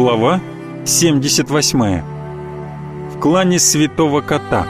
Глава 78. В клане Святого Кота.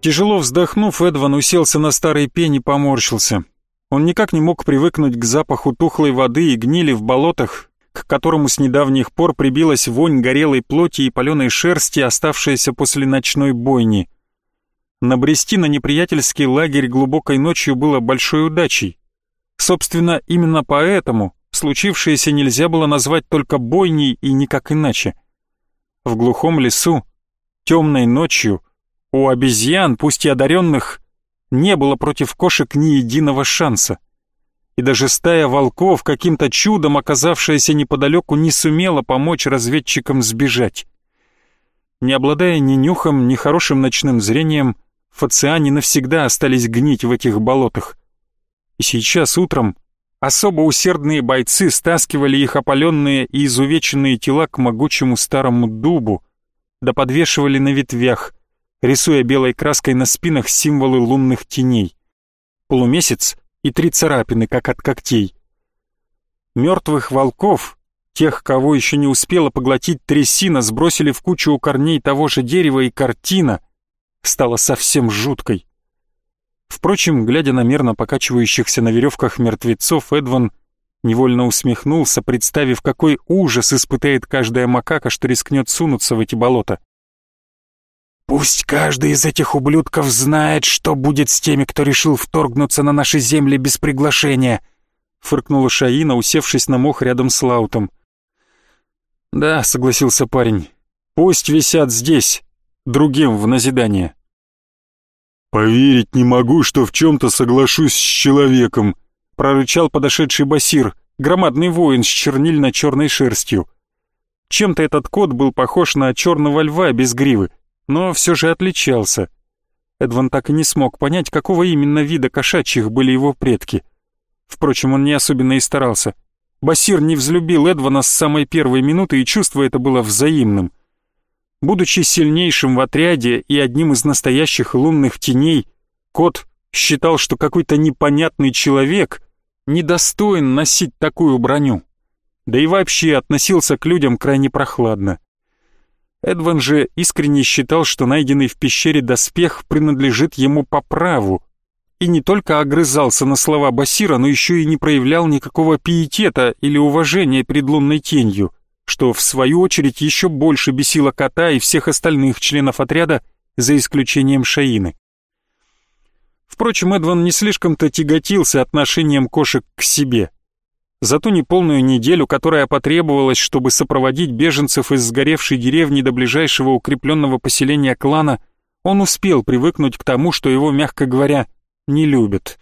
Тяжело вздохнув, Эдван уселся на старой пень и поморщился. Он никак не мог привыкнуть к запаху тухлой воды и гнили в болотах, к которому с недавних пор прибилась вонь горелой плоти и паленой шерсти, оставшаяся после ночной бойни. Набрести на неприятельский лагерь глубокой ночью было большой удачей. Собственно, именно поэтому случившееся нельзя было назвать только бойней и никак иначе. В глухом лесу, темной ночью, у обезьян, пусть и одаренных, не было против кошек ни единого шанса. И даже стая волков, каким-то чудом оказавшаяся неподалеку, не сумела помочь разведчикам сбежать. Не обладая ни нюхом, ни хорошим ночным зрением, фациане навсегда остались гнить в этих болотах. И сейчас утром особо усердные бойцы стаскивали их опаленные и изувеченные тела к могучему старому дубу, да подвешивали на ветвях, рисуя белой краской на спинах символы лунных теней. Полумесяц и три царапины, как от когтей. Мертвых волков, тех, кого еще не успела поглотить трясина, сбросили в кучу у корней того же дерева, и картина стала совсем жуткой. Впрочем, глядя на мерно покачивающихся на веревках мертвецов, Эдван невольно усмехнулся, представив, какой ужас испытает каждая макака, что рискнет сунуться в эти болота. Пусть каждый из этих ублюдков знает, что будет с теми, кто решил вторгнуться на наши земли без приглашения, фыркнула Шаина, усевшись на мох рядом с Лаутом. Да, согласился парень. Пусть висят здесь, другим в назидание. Поверить не могу, что в чем-то соглашусь с человеком, прорычал подошедший Басир, громадный воин с чернильно-черной шерстью. Чем-то этот кот был похож на черного льва без гривы но все же отличался. Эдван так и не смог понять, какого именно вида кошачьих были его предки. Впрочем, он не особенно и старался. Басир не взлюбил Эдвана с самой первой минуты, и чувство это было взаимным. Будучи сильнейшим в отряде и одним из настоящих лунных теней, кот считал, что какой-то непонятный человек недостоин носить такую броню. Да и вообще относился к людям крайне прохладно. Эдван же искренне считал, что найденный в пещере доспех принадлежит ему по праву, и не только огрызался на слова Басира, но еще и не проявлял никакого пиетета или уважения перед лунной тенью, что в свою очередь еще больше бесило кота и всех остальных членов отряда, за исключением Шаины. Впрочем, Эдван не слишком-то тяготился отношением кошек к себе – за ту неполную неделю, которая потребовалась, чтобы сопроводить беженцев из сгоревшей деревни до ближайшего укрепленного поселения клана, он успел привыкнуть к тому, что его, мягко говоря, не любят.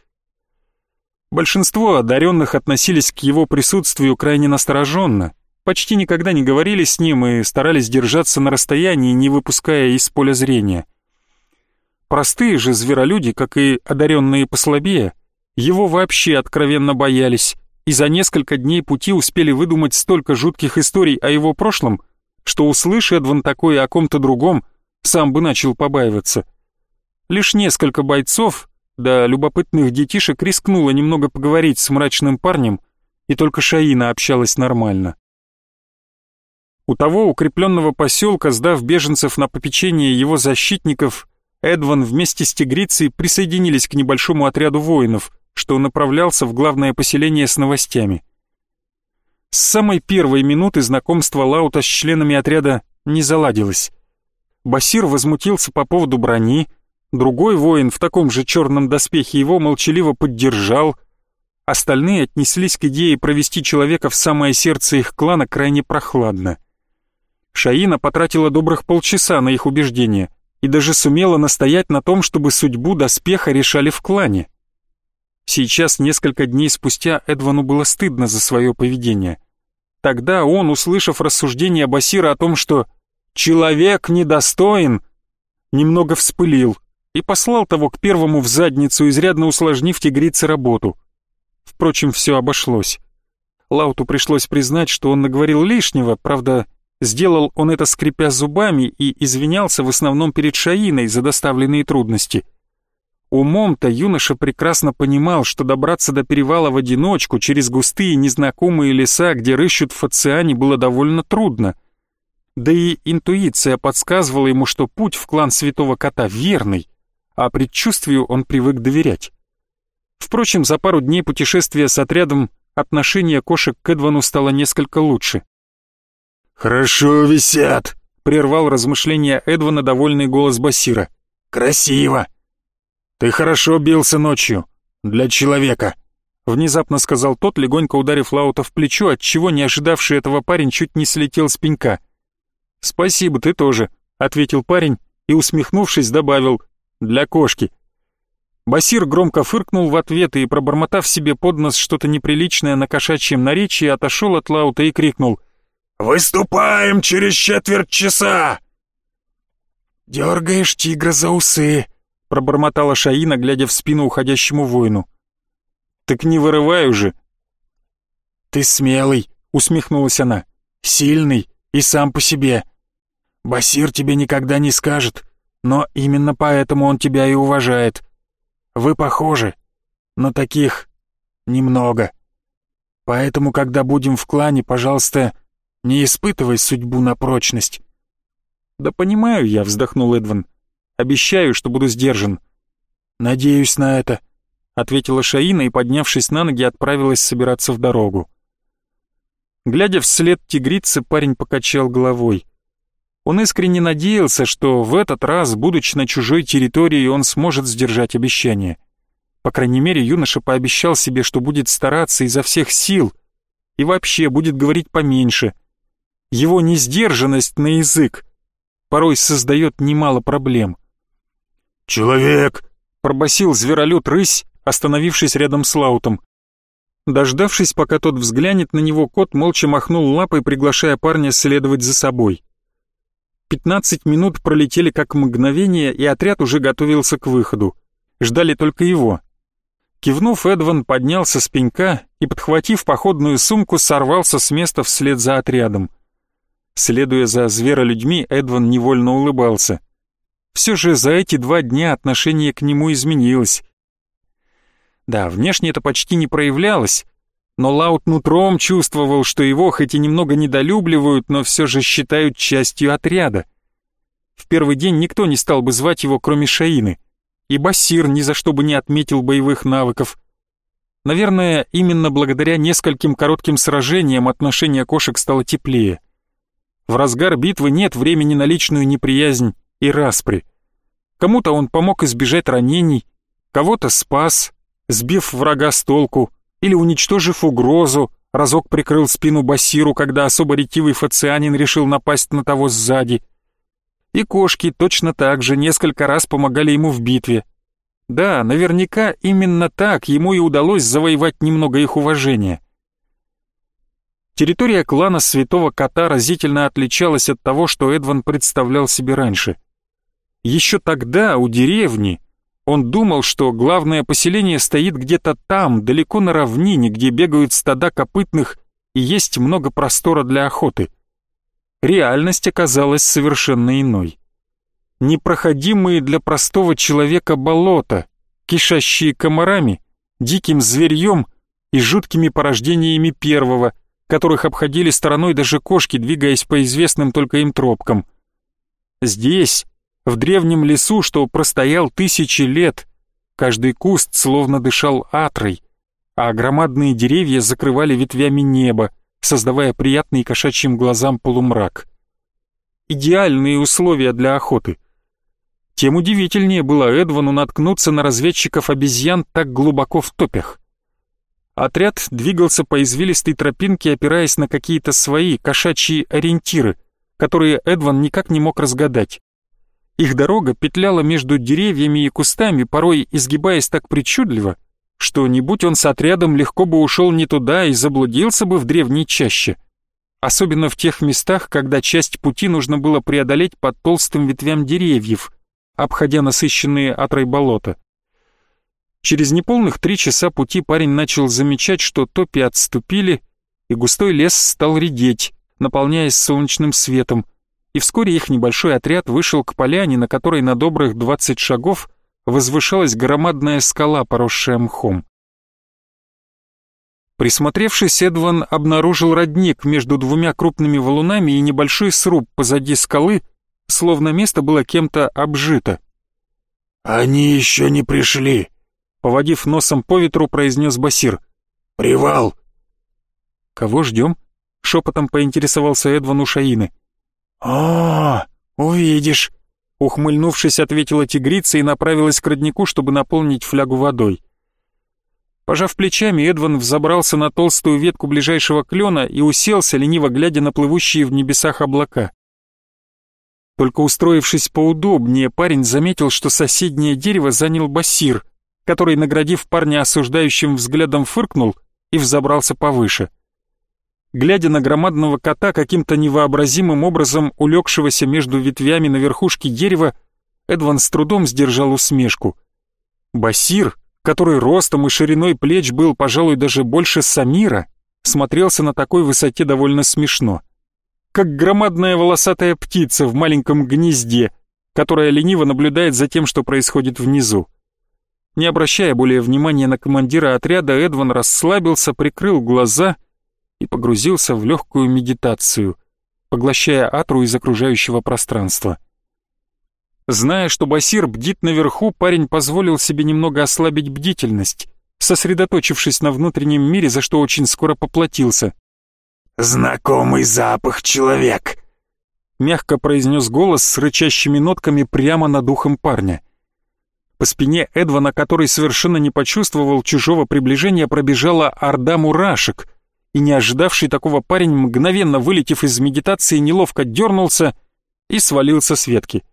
Большинство одаренных относились к его присутствию крайне настороженно, почти никогда не говорили с ним и старались держаться на расстоянии, не выпуская из поля зрения. Простые же зверолюди, как и одаренные послабее, его вообще откровенно боялись, и за несколько дней пути успели выдумать столько жутких историй о его прошлом, что услышь Эдван такое о ком-то другом, сам бы начал побаиваться. Лишь несколько бойцов, да любопытных детишек рискнуло немного поговорить с мрачным парнем, и только Шаина общалась нормально. У того укрепленного поселка, сдав беженцев на попечение его защитников, Эдван вместе с тигрицей присоединились к небольшому отряду воинов, что направлялся в главное поселение с новостями. С самой первой минуты знакомства Лаута с членами отряда не заладилось. Басир возмутился по поводу брони, другой воин в таком же черном доспехе его молчаливо поддержал, остальные отнеслись к идее провести человека в самое сердце их клана крайне прохладно. Шаина потратила добрых полчаса на их убеждения и даже сумела настоять на том, чтобы судьбу доспеха решали в клане. Сейчас, несколько дней спустя, Эдвану было стыдно за свое поведение. Тогда он, услышав рассуждения Басира о том, что «человек недостоин», немного вспылил и послал того к первому в задницу, изрядно усложнив тигрице работу. Впрочем, все обошлось. Лауту пришлось признать, что он наговорил лишнего, правда, сделал он это скрипя зубами и извинялся в основном перед Шаиной за доставленные трудности. Умом-то юноша прекрасно понимал, что добраться до перевала в одиночку через густые незнакомые леса, где рыщут фациане, было довольно трудно. Да и интуиция подсказывала ему, что путь в клан Святого Кота верный, а предчувствию он привык доверять. Впрочем, за пару дней путешествия с отрядом отношение кошек к Эдвану стало несколько лучше. «Хорошо висят», — прервал размышления Эдвана довольный голос Басира. «Красиво!» «Ты хорошо бился ночью. Для человека», — внезапно сказал тот, легонько ударив Лаута в плечо, отчего не ожидавший этого парень чуть не слетел с пенька. «Спасибо, ты тоже», — ответил парень и, усмехнувшись, добавил «для кошки». Басир громко фыркнул в ответ и, пробормотав себе под нос что-то неприличное на кошачьем наречии, отошел от Лаута и крикнул «Выступаем через четверть часа!» «Дергаешь тигра за усы», — пробормотала Шаина, глядя в спину уходящему воину. «Так не вырывай уже!» «Ты смелый», — усмехнулась она, — «сильный и сам по себе. Басир тебе никогда не скажет, но именно поэтому он тебя и уважает. Вы похожи, но таких немного. Поэтому, когда будем в клане, пожалуйста, не испытывай судьбу на прочность». «Да понимаю я», — вздохнул Эдван. «Обещаю, что буду сдержан». «Надеюсь на это», — ответила Шаина и, поднявшись на ноги, отправилась собираться в дорогу. Глядя вслед тигрицы, парень покачал головой. Он искренне надеялся, что в этот раз, будучи на чужой территории, он сможет сдержать обещание. По крайней мере, юноша пообещал себе, что будет стараться изо всех сил и вообще будет говорить поменьше. Его несдержанность на язык порой создает немало проблем. «Человек!» — пробасил зверолюд рысь, остановившись рядом с Лаутом. Дождавшись, пока тот взглянет на него, кот молча махнул лапой, приглашая парня следовать за собой. Пятнадцать минут пролетели как мгновение, и отряд уже готовился к выходу. Ждали только его. Кивнув, Эдван поднялся с пенька и, подхватив походную сумку, сорвался с места вслед за отрядом. Следуя за зверолюдьми, Эдван невольно улыбался. Все же за эти два дня отношение к нему изменилось. Да, внешне это почти не проявлялось, но Лаут нутром чувствовал, что его хоть и немного недолюбливают, но все же считают частью отряда. В первый день никто не стал бы звать его, кроме Шаины, и Басир ни за что бы не отметил боевых навыков. Наверное, именно благодаря нескольким коротким сражениям отношение кошек стало теплее. В разгар битвы нет времени на личную неприязнь и распри. Кому-то он помог избежать ранений, кого-то спас, сбив врага с толку, или, уничтожив угрозу, разок прикрыл спину Басиру, когда особо ретивый фацианин решил напасть на того сзади. И кошки точно так же несколько раз помогали ему в битве. Да, наверняка именно так ему и удалось завоевать немного их уважения. Территория клана Святого Кота разительно отличалась от того, что Эдван представлял себе раньше. Еще тогда у деревни он думал, что главное поселение стоит где-то там, далеко на равнине, где бегают стада копытных и есть много простора для охоты. Реальность оказалась совершенно иной. Непроходимые для простого человека болота, кишащие комарами, диким зверьем и жуткими порождениями первого, которых обходили стороной даже кошки, двигаясь по известным только им тропкам. Здесь, в древнем лесу, что простоял тысячи лет, каждый куст словно дышал атрой, а громадные деревья закрывали ветвями небо, создавая приятный кошачьим глазам полумрак. Идеальные условия для охоты. Тем удивительнее было Эдвану наткнуться на разведчиков обезьян так глубоко в топях. Отряд двигался по извилистой тропинке, опираясь на какие-то свои кошачьи ориентиры, которые Эдван никак не мог разгадать. Их дорога петляла между деревьями и кустами, порой изгибаясь так причудливо, что не будь он с отрядом, легко бы ушел не туда и заблудился бы в древней чаще. Особенно в тех местах, когда часть пути нужно было преодолеть под толстым ветвям деревьев, обходя насыщенные отрой болота. Через неполных три часа пути парень начал замечать, что топи отступили, и густой лес стал редеть, наполняясь солнечным светом, и вскоре их небольшой отряд вышел к поляне, на которой на добрых двадцать шагов возвышалась громадная скала, поросшая мхом. Присмотревшись, Эдван обнаружил родник между двумя крупными валунами и небольшой сруб позади скалы, словно место было кем-то обжито. «Они еще не пришли», — поводив носом по ветру, произнес Басир. «Привал!» «Кого ждем?» — шепотом поинтересовался Эдван у Шаины. «А, увидишь», — ухмыльнувшись, ответила тигрица и направилась к роднику, чтобы наполнить флягу водой. Пожав плечами, Эдван взобрался на толстую ветку ближайшего клена и уселся, лениво глядя на плывущие в небесах облака. Только устроившись поудобнее, парень заметил, что соседнее дерево занял бассир, который, наградив парня осуждающим взглядом, фыркнул и взобрался повыше. Глядя на громадного кота, каким-то невообразимым образом улегшегося между ветвями на верхушке дерева, Эдван с трудом сдержал усмешку. Басир который ростом и шириной плеч был, пожалуй, даже больше Самира, смотрелся на такой высоте довольно смешно. Как громадная волосатая птица в маленьком гнезде, которая лениво наблюдает за тем, что происходит внизу. Не обращая более внимания на командира отряда, Эдван расслабился, прикрыл глаза и погрузился в легкую медитацию, поглощая атру из окружающего пространства. Зная, что Басир бдит наверху, парень позволил себе немного ослабить бдительность, сосредоточившись на внутреннем мире, за что очень скоро поплатился. «Знакомый запах, человек!» Мягко произнес голос с рычащими нотками прямо над ухом парня. По спине Эдвана, который совершенно не почувствовал чужого приближения, пробежала орда мурашек, и не ожидавший такого парень, мгновенно вылетев из медитации, неловко дернулся и свалился с ветки.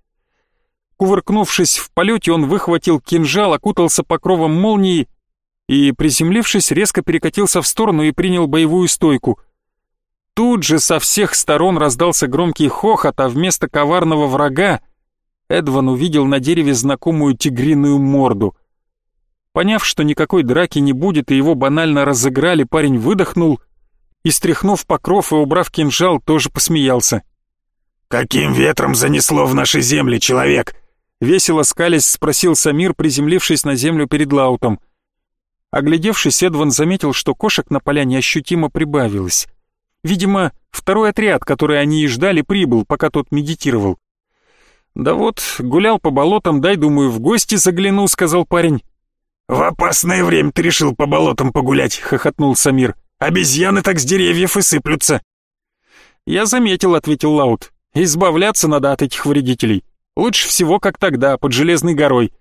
Кувыркнувшись в полете, он выхватил кинжал, окутался покровом молнии и, приземлившись, резко перекатился в сторону и принял боевую стойку. Тут же со всех сторон раздался громкий хохот, а вместо коварного врага Эдван увидел на дереве знакомую тигриную морду. Поняв, что никакой драки не будет и его банально разыграли, парень выдохнул и, стряхнув покров и убрав кинжал, тоже посмеялся. «Каким ветром занесло в наши земли, человек?» Весело скалясь, спросил Самир, приземлившись на землю перед Лаутом. Оглядевшись, Эдван заметил, что кошек на поляне ощутимо прибавилось. Видимо, второй отряд, который они и ждали, прибыл, пока тот медитировал. «Да вот, гулял по болотам, дай, думаю, в гости загляну», — сказал парень. «В опасное время ты решил по болотам погулять», — хохотнул Самир. «Обезьяны так с деревьев и сыплются». «Я заметил», — ответил Лаут. «Избавляться надо от этих вредителей. Лучше всего, как тогда, под Железной горой».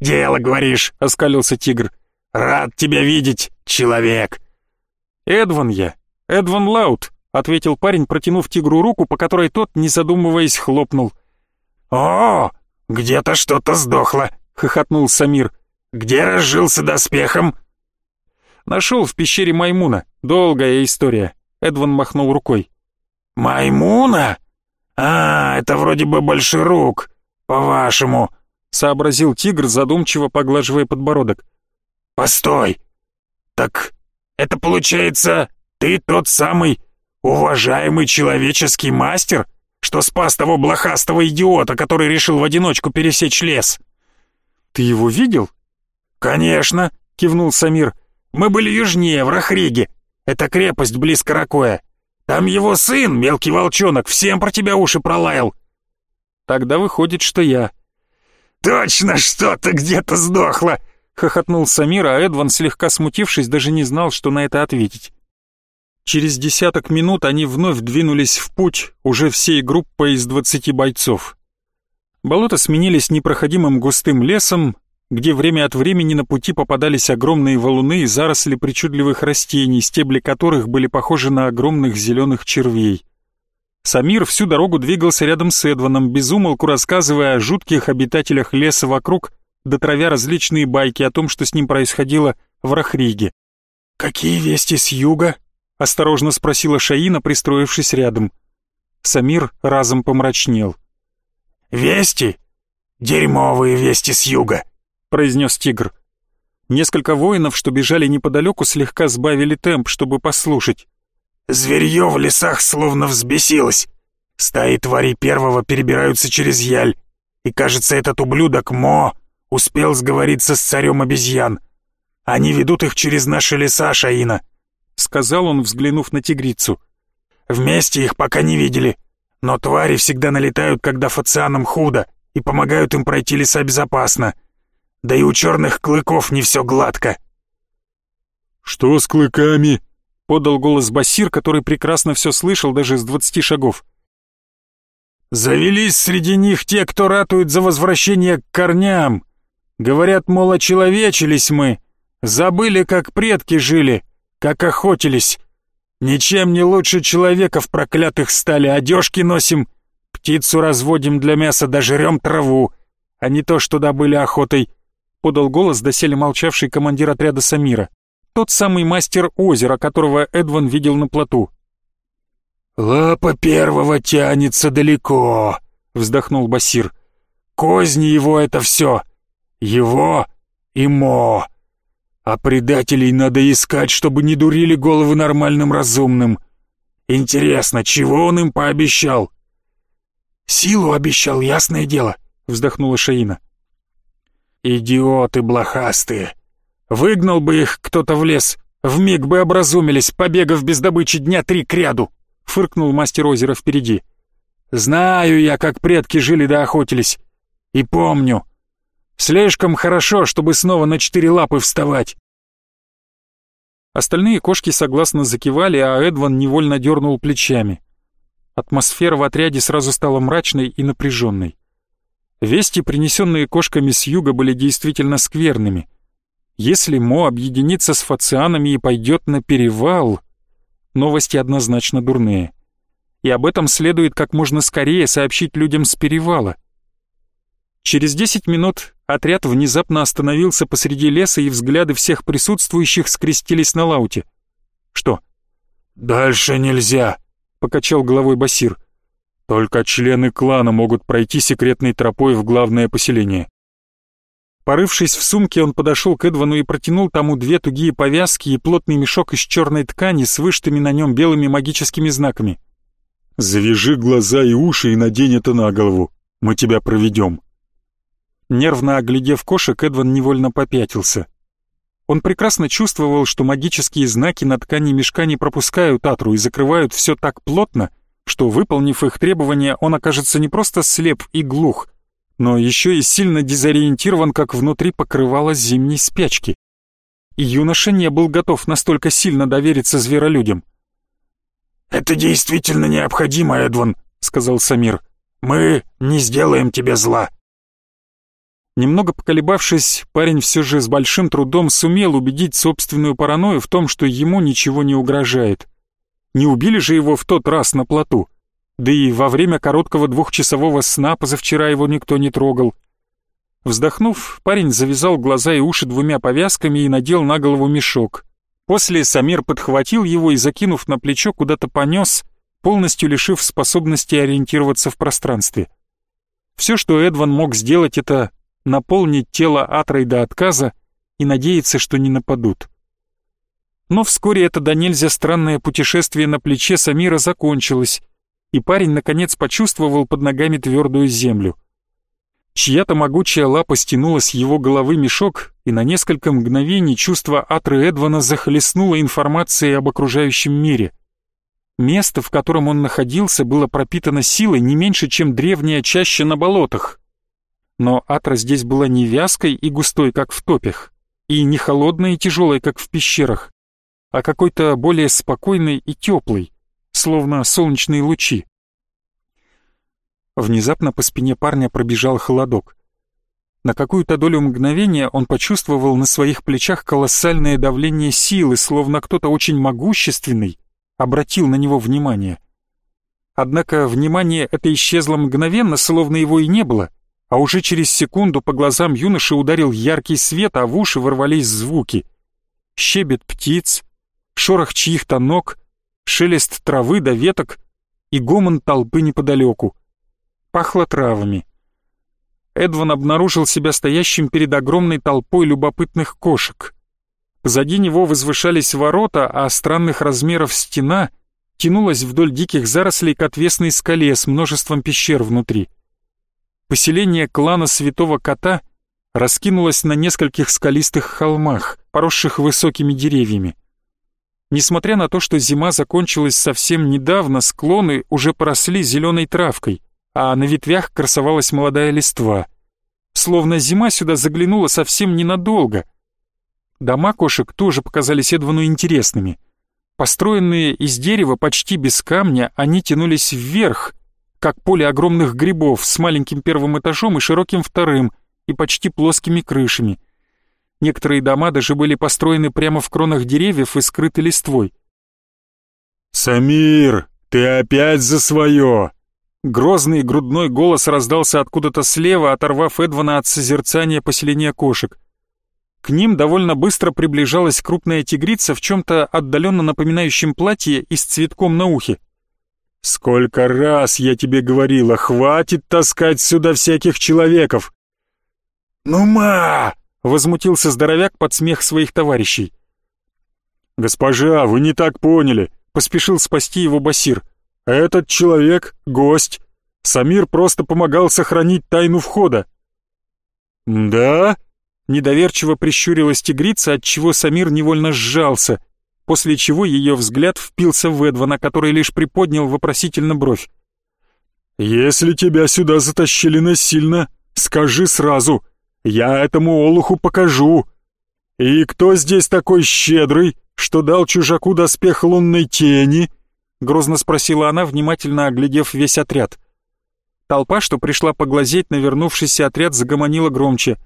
«Дело, говоришь», — оскалился тигр. «Рад тебя видеть, человек». «Эдван я, Эдван Лаут», — ответил парень, протянув тигру руку, по которой тот, не задумываясь, хлопнул. «О, где-то что-то сдохло», — хохотнул Самир. «Где разжился доспехом?» «Нашел в пещере Маймуна. Долгая история», — Эдван махнул рукой. «Маймуна?» «А, это вроде бы большерук, по-вашему», — сообразил тигр, задумчиво поглаживая подбородок. «Постой! Так это получается, ты тот самый уважаемый человеческий мастер, что спас того блохастого идиота, который решил в одиночку пересечь лес?» «Ты его видел?» «Конечно», — кивнул Самир. «Мы были южнее, в Рахриге. Это крепость близ Каракоя. Там его сын, мелкий волчонок, всем про тебя уши пролаял. Тогда выходит, что я. Точно что-то где-то сдохло, хохотнул Самир, а Эдван, слегка смутившись, даже не знал, что на это ответить. Через десяток минут они вновь двинулись в путь, уже всей группой из двадцати бойцов. Болота сменились непроходимым густым лесом, где время от времени на пути попадались огромные валуны и заросли причудливых растений, стебли которых были похожи на огромных зеленых червей. Самир всю дорогу двигался рядом с Эдваном, безумолку рассказывая о жутких обитателях леса вокруг, дотравя различные байки о том, что с ним происходило в Рахриге. «Какие вести с юга?» — осторожно спросила Шаина, пристроившись рядом. Самир разом помрачнел. «Вести? Дерьмовые вести с юга!» — произнес тигр. Несколько воинов, что бежали неподалеку, слегка сбавили темп, чтобы послушать. «Зверье в лесах словно взбесилось. Стаи тварей первого перебираются через яль. И кажется, этот ублюдок Мо успел сговориться с царем обезьян. Они ведут их через наши леса, Шаина», — сказал он, взглянув на тигрицу. «Вместе их пока не видели, но твари всегда налетают, когда фацианам худо, и помогают им пройти леса безопасно. Да и у черных клыков не все гладко». «Что с клыками?» — подал голос Басир, который прекрасно все слышал даже с двадцати шагов. «Завелись среди них те, кто ратует за возвращение к корням. Говорят, мол, очеловечились мы, забыли, как предки жили, как охотились. Ничем не лучше человеков проклятых стали, одежки носим, птицу разводим для мяса, даже рем траву, а не то, что добыли охотой подал голос доселе молчавший командир отряда Самира. Тот самый мастер озера, которого Эдван видел на плоту. «Лапа первого тянется далеко», — вздохнул Басир. «Козни его это все. Его и Мо. А предателей надо искать, чтобы не дурили головы нормальным разумным. Интересно, чего он им пообещал?» «Силу обещал, ясное дело», — вздохнула Шаина. Идиоты блохастые. Выгнал бы их кто-то в лес, вмиг бы образумились, побегав без добычи дня три кряду, фыркнул мастер озера впереди. Знаю я, как предки жили да охотились. И помню. Слишком хорошо, чтобы снова на четыре лапы вставать. Остальные кошки согласно закивали, а Эдван невольно дернул плечами. Атмосфера в отряде сразу стала мрачной и напряженной. Вести, принесенные кошками с юга, были действительно скверными. Если Мо объединится с фацианами и пойдет на перевал, новости однозначно дурные. И об этом следует как можно скорее сообщить людям с перевала. Через десять минут отряд внезапно остановился посреди леса, и взгляды всех присутствующих скрестились на лауте. «Что?» «Дальше нельзя», — покачал головой Басир. Только члены клана могут пройти секретной тропой в главное поселение. Порывшись в сумке, он подошел к Эдвану и протянул тому две тугие повязки и плотный мешок из черной ткани с вышитыми на нем белыми магическими знаками. «Завяжи глаза и уши и надень это на голову. Мы тебя проведем». Нервно оглядев кошек, Эдван невольно попятился. Он прекрасно чувствовал, что магические знаки на ткани мешка не пропускают Атру и закрывают все так плотно, что, выполнив их требования, он окажется не просто слеп и глух, но еще и сильно дезориентирован, как внутри покрывало зимней спячки. И юноша не был готов настолько сильно довериться зверолюдям. «Это действительно необходимо, Эдван», — сказал Самир. «Мы не сделаем тебе зла». Немного поколебавшись, парень все же с большим трудом сумел убедить собственную паранойю в том, что ему ничего не угрожает. Не убили же его в тот раз на плоту. Да и во время короткого двухчасового сна позавчера его никто не трогал. Вздохнув, парень завязал глаза и уши двумя повязками и надел на голову мешок. После Самир подхватил его и, закинув на плечо, куда-то понес, полностью лишив способности ориентироваться в пространстве. Все, что Эдван мог сделать, это наполнить тело Атрой до отказа и надеяться, что не нападут. Но вскоре это до нельзя странное путешествие на плече Самира закончилось, и парень наконец почувствовал под ногами твердую землю. Чья-то могучая лапа стянула с его головы мешок, и на несколько мгновений чувство Атры Эдвана захлестнуло информацией об окружающем мире. Место, в котором он находился, было пропитано силой не меньше, чем древняя чаща на болотах. Но Атра здесь была не вязкой и густой, как в топях, и не холодной и тяжелой, как в пещерах а какой-то более спокойный и теплый, словно солнечные лучи. Внезапно по спине парня пробежал холодок. На какую-то долю мгновения он почувствовал на своих плечах колоссальное давление силы, словно кто-то очень могущественный обратил на него внимание. Однако внимание это исчезло мгновенно, словно его и не было, а уже через секунду по глазам юноши ударил яркий свет, а в уши ворвались звуки. Щебет птиц, шорох чьих-то ног, шелест травы до веток и гомон толпы неподалеку. Пахло травами. Эдван обнаружил себя стоящим перед огромной толпой любопытных кошек. Позади него возвышались ворота, а странных размеров стена тянулась вдоль диких зарослей к отвесной скале с множеством пещер внутри. Поселение клана Святого Кота раскинулось на нескольких скалистых холмах, поросших высокими деревьями. Несмотря на то, что зима закончилась совсем недавно, склоны уже поросли зеленой травкой, а на ветвях красовалась молодая листва. Словно зима сюда заглянула совсем ненадолго. Дома кошек тоже показались Эдвану интересными. Построенные из дерева почти без камня, они тянулись вверх, как поле огромных грибов с маленьким первым этажом и широким вторым, и почти плоскими крышами. Некоторые дома даже были построены прямо в кронах деревьев и скрыты листвой. «Самир, ты опять за свое!» Грозный грудной голос раздался откуда-то слева, оторвав Эдвана от созерцания поселения кошек. К ним довольно быстро приближалась крупная тигрица в чем-то отдаленно напоминающем платье и с цветком на ухе. «Сколько раз я тебе говорила, хватит таскать сюда всяких человеков!» «Ну, ма!» — возмутился здоровяк под смех своих товарищей. «Госпожа, вы не так поняли», — поспешил спасти его Басир. Этот человек — гость. Самир просто помогал сохранить тайну входа. «Да?» — недоверчиво прищурилась тигрица, отчего Самир невольно сжался, после чего ее взгляд впился в Эдвана, который лишь приподнял вопросительно бровь. «Если тебя сюда затащили насильно, скажи сразу, я этому олуху покажу. И кто здесь такой щедрый, что дал чужаку доспех лунной тени?» — грозно спросила она, внимательно оглядев весь отряд. Толпа, что пришла поглазеть на вернувшийся отряд, загомонила громче.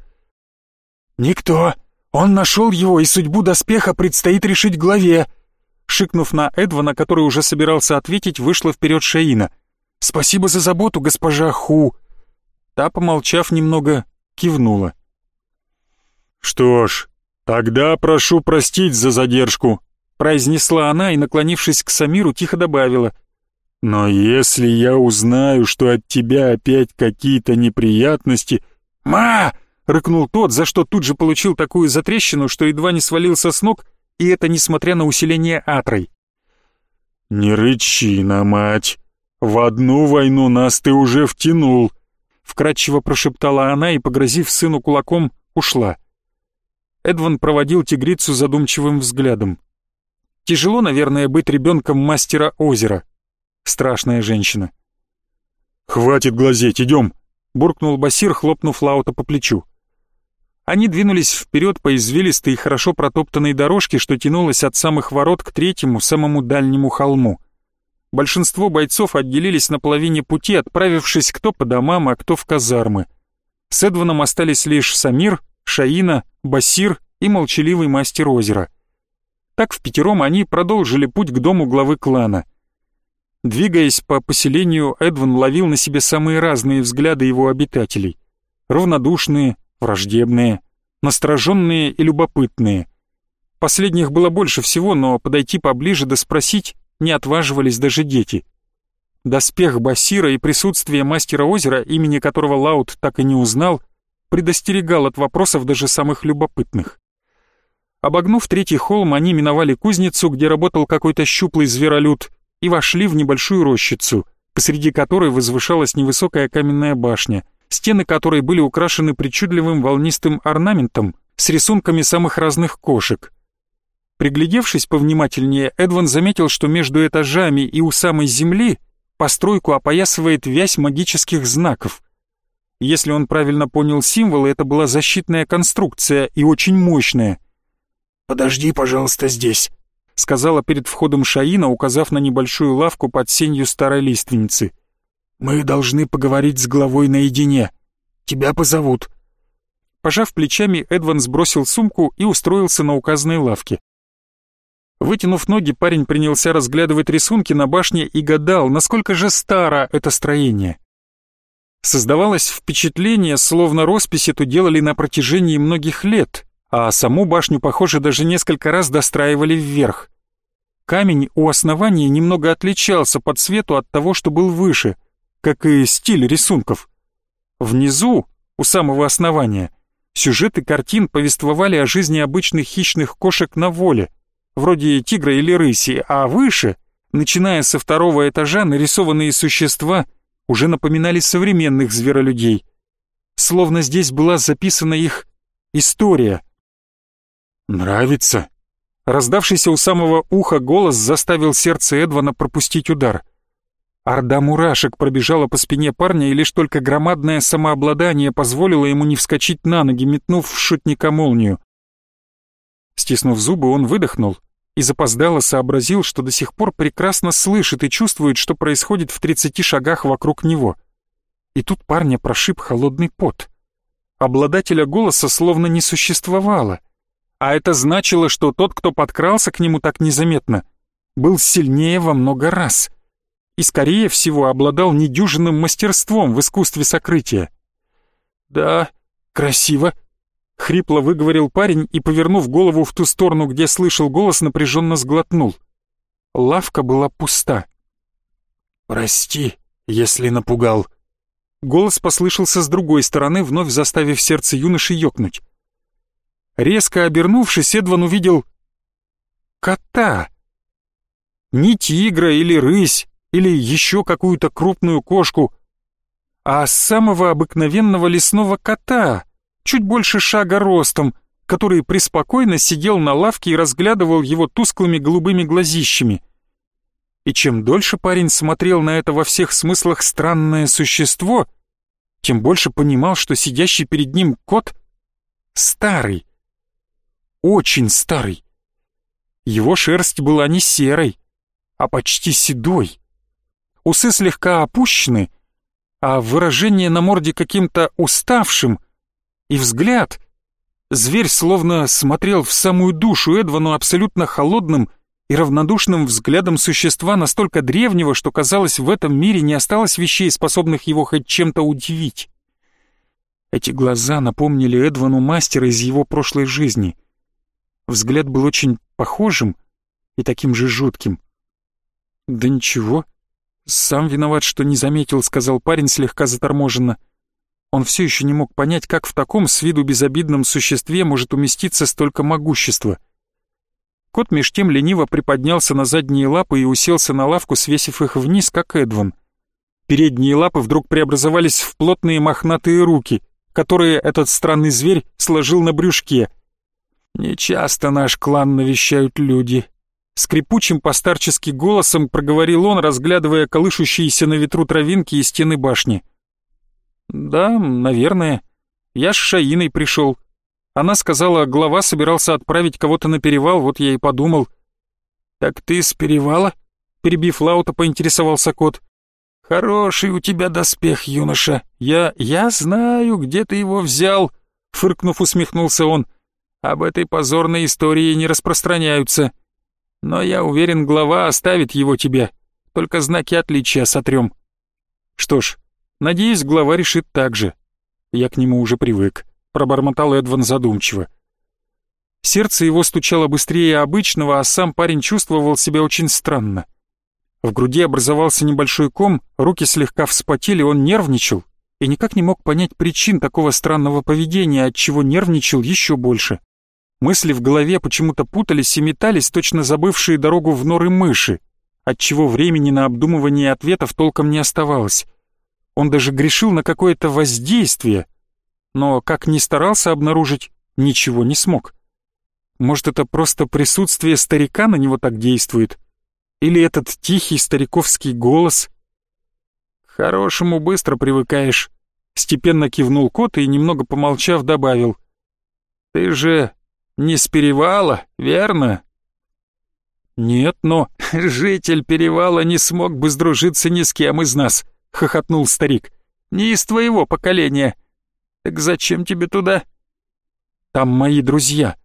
«Никто! Он нашел его, и судьбу доспеха предстоит решить главе!» Шикнув на Эдвана, который уже собирался ответить, вышла вперед Шаина. «Спасибо за заботу, госпожа Ху!» Та, помолчав немного, кивнула. «Что ж, тогда прошу простить за задержку», произнесла она и, наклонившись к Самиру, тихо добавила. «Но если я узнаю, что от тебя опять какие-то неприятности...» «Ма!» — рыкнул тот, за что тут же получил такую затрещину, что едва не свалился с ног, и это несмотря на усиление атрой. «Не рычи на мать! В одну войну нас ты уже втянул!» Вкратчиво прошептала она и, погрозив сыну кулаком, ушла. Эдван проводил тигрицу задумчивым взглядом. Тяжело, наверное, быть ребенком мастера озера. Страшная женщина. «Хватит глазеть, идем!» — буркнул Басир, хлопнув Лаута по плечу. Они двинулись вперед по извилистой и хорошо протоптанной дорожке, что тянулась от самых ворот к третьему, самому дальнему холму. Большинство бойцов отделились на половине пути, отправившись кто по домам, а кто в казармы. С Эдваном остались лишь Самир, Шаина, Басир и молчаливый мастер озера — так в пятером они продолжили путь к дому главы клана. Двигаясь по поселению, Эдван ловил на себе самые разные взгляды его обитателей. Равнодушные, враждебные, настороженные и любопытные. Последних было больше всего, но подойти поближе да спросить не отваживались даже дети. Доспех Басира и присутствие мастера озера, имени которого Лаут так и не узнал, предостерегал от вопросов даже самых любопытных. Обогнув третий холм, они миновали кузницу, где работал какой-то щуплый зверолюд, и вошли в небольшую рощицу, посреди которой возвышалась невысокая каменная башня, стены которой были украшены причудливым волнистым орнаментом с рисунками самых разных кошек. Приглядевшись повнимательнее, Эдван заметил, что между этажами и у самой земли постройку опоясывает вязь магических знаков. Если он правильно понял символы, это была защитная конструкция и очень мощная — «Подожди, пожалуйста, здесь», — сказала перед входом Шаина, указав на небольшую лавку под сенью старой лиственницы. «Мы должны поговорить с главой наедине. Тебя позовут». Пожав плечами, Эдван сбросил сумку и устроился на указанной лавке. Вытянув ноги, парень принялся разглядывать рисунки на башне и гадал, насколько же старо это строение. Создавалось впечатление, словно роспись эту делали на протяжении многих лет, а саму башню, похоже, даже несколько раз достраивали вверх. Камень у основания немного отличался по цвету от того, что был выше, как и стиль рисунков. Внизу, у самого основания, сюжеты картин повествовали о жизни обычных хищных кошек на воле, вроде тигра или рыси, а выше, начиная со второго этажа, нарисованные существа уже напоминали современных зверолюдей. Словно здесь была записана их история. «Нравится?» Раздавшийся у самого уха голос заставил сердце Эдвана пропустить удар. Орда мурашек пробежала по спине парня, и лишь только громадное самообладание позволило ему не вскочить на ноги, метнув в шутника молнию. Стиснув зубы, он выдохнул и запоздало сообразил, что до сих пор прекрасно слышит и чувствует, что происходит в тридцати шагах вокруг него. И тут парня прошиб холодный пот. Обладателя голоса словно не существовало — а это значило, что тот, кто подкрался к нему так незаметно, был сильнее во много раз и, скорее всего, обладал недюжинным мастерством в искусстве сокрытия. «Да, красиво», — хрипло выговорил парень и, повернув голову в ту сторону, где слышал голос, напряженно сглотнул. Лавка была пуста. «Прости, если напугал». Голос послышался с другой стороны, вновь заставив сердце юноши ёкнуть. Резко обернувшись, Эдван увидел кота. Не тигра или рысь, или еще какую-то крупную кошку, а самого обыкновенного лесного кота, чуть больше шага ростом, который преспокойно сидел на лавке и разглядывал его тусклыми голубыми глазищами. И чем дольше парень смотрел на это во всех смыслах странное существо, тем больше понимал, что сидящий перед ним кот старый, очень старый. Его шерсть была не серой, а почти седой. Усы слегка опущены, а выражение на морде каким-то уставшим, и взгляд... Зверь словно смотрел в самую душу Эдвану абсолютно холодным и равнодушным взглядом существа настолько древнего, что казалось, в этом мире не осталось вещей, способных его хоть чем-то удивить. Эти глаза напомнили Эдвану мастера из его прошлой жизни. Взгляд был очень похожим и таким же жутким. «Да ничего, сам виноват, что не заметил», — сказал парень слегка заторможенно. Он все еще не мог понять, как в таком с виду безобидном существе может уместиться столько могущества. Кот меж тем лениво приподнялся на задние лапы и уселся на лавку, свесив их вниз, как Эдван. Передние лапы вдруг преобразовались в плотные мохнатые руки, которые этот странный зверь сложил на брюшке — «Нечасто наш клан навещают люди», — скрипучим постарчески голосом проговорил он, разглядывая колышущиеся на ветру травинки и стены башни. «Да, наверное. Я с Шаиной пришел. Она сказала, глава собирался отправить кого-то на перевал, вот я и подумал». «Так ты с перевала?» — перебив Лаута, поинтересовался кот. «Хороший у тебя доспех, юноша. Я... я знаю, где ты его взял», — фыркнув, усмехнулся он. — об этой позорной истории не распространяются. Но я уверен, глава оставит его тебе, только знаки отличия сотрем. Что ж, надеюсь, глава решит так же. Я к нему уже привык, пробормотал Эдван задумчиво. Сердце его стучало быстрее обычного, а сам парень чувствовал себя очень странно. В груди образовался небольшой ком, руки слегка вспотели, он нервничал и никак не мог понять причин такого странного поведения, от чего нервничал еще больше. Мысли в голове почему-то путались и метались, точно забывшие дорогу в норы мыши, отчего времени на обдумывание ответов толком не оставалось. Он даже грешил на какое-то воздействие, но, как ни старался обнаружить, ничего не смог. Может, это просто присутствие старика на него так действует? Или этот тихий стариковский голос? «К хорошему быстро привыкаешь», — степенно кивнул кот и, немного помолчав, добавил. «Ты же не с перевала, верно?» «Нет, но житель перевала не смог бы сдружиться ни с кем из нас», — хохотнул старик. «Не из твоего поколения. Так зачем тебе туда?» «Там мои друзья.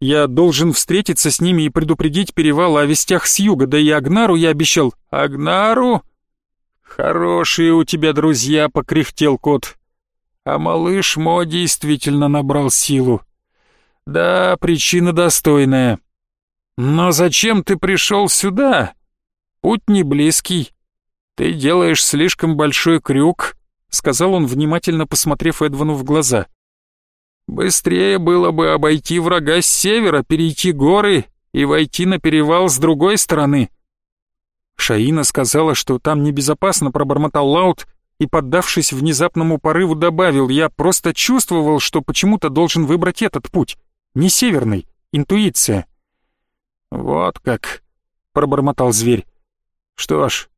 Я должен встретиться с ними и предупредить перевал о вестях с юга, да и Агнару я обещал». «Агнару?» «Хорошие у тебя друзья», — покряхтел кот. А малыш Мо действительно набрал силу. Да, причина достойная. Но зачем ты пришел сюда? Путь не близкий. Ты делаешь слишком большой крюк, сказал он, внимательно посмотрев Эдвану в глаза. «Быстрее было бы обойти врага с севера, перейти горы и войти на перевал с другой стороны». Шаина сказала, что там небезопасно, пробормотал Лаут и, поддавшись внезапному порыву, добавил, «Я просто чувствовал, что почему-то должен выбрать этот путь, не северный, интуиция». «Вот как», — пробормотал зверь. «Что ж,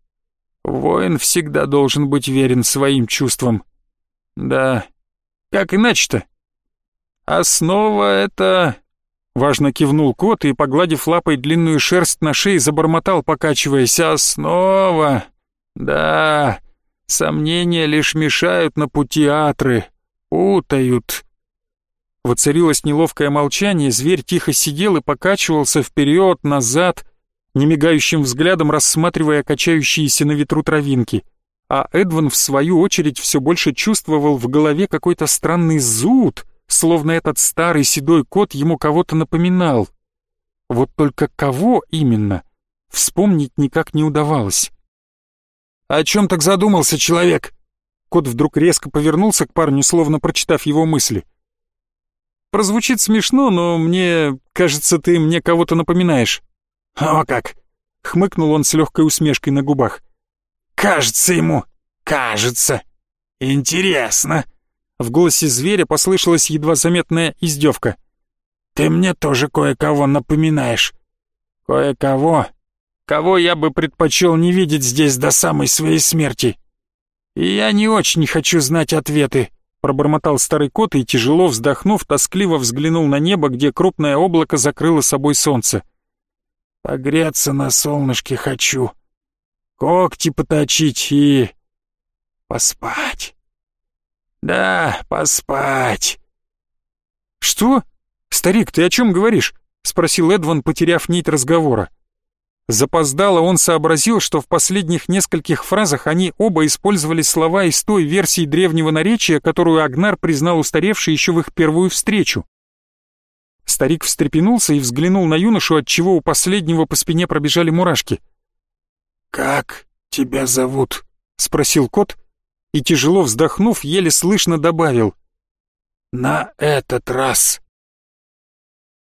воин всегда должен быть верен своим чувствам. Да, как иначе-то? Основа — это...» Важно кивнул кот и, погладив лапой длинную шерсть на шее, забормотал, покачиваясь. «Основа! Да, сомнения лишь мешают на пути атры, путают. Воцарилось неловкое молчание, зверь тихо сидел и покачивался вперед, назад, немигающим взглядом рассматривая качающиеся на ветру травинки. А Эдван, в свою очередь, все больше чувствовал в голове какой-то странный зуд, словно этот старый седой кот ему кого-то напоминал. Вот только кого именно, вспомнить никак не удавалось. «О чем так задумался человек?» Кот вдруг резко повернулся к парню, словно прочитав его мысли. Прозвучит смешно, но мне кажется, ты мне кого-то напоминаешь». «О как!» — хмыкнул он с легкой усмешкой на губах. «Кажется ему! Кажется! Интересно!» В голосе зверя послышалась едва заметная издевка. «Ты мне тоже кое-кого напоминаешь. Кое-кого, кого я бы предпочел не видеть здесь до самой своей смерти. И я не очень хочу знать ответы, Пробормотал старый кот и, тяжело вздохнув, тоскливо взглянул на небо, где крупное облако закрыло собой солнце. «Погреться на солнышке хочу, когти поточить и... поспать. Да, поспать». «Что? Старик, ты о чем говоришь?» — спросил Эдван, потеряв нить разговора. Запоздало он сообразил, что в последних нескольких фразах они оба использовали слова из той версии древнего наречия, которую Агнар признал устаревшей еще в их первую встречу. Старик встрепенулся и взглянул на юношу, отчего у последнего по спине пробежали мурашки. «Как тебя зовут?» — спросил кот, и, тяжело вздохнув, еле слышно добавил. «На этот раз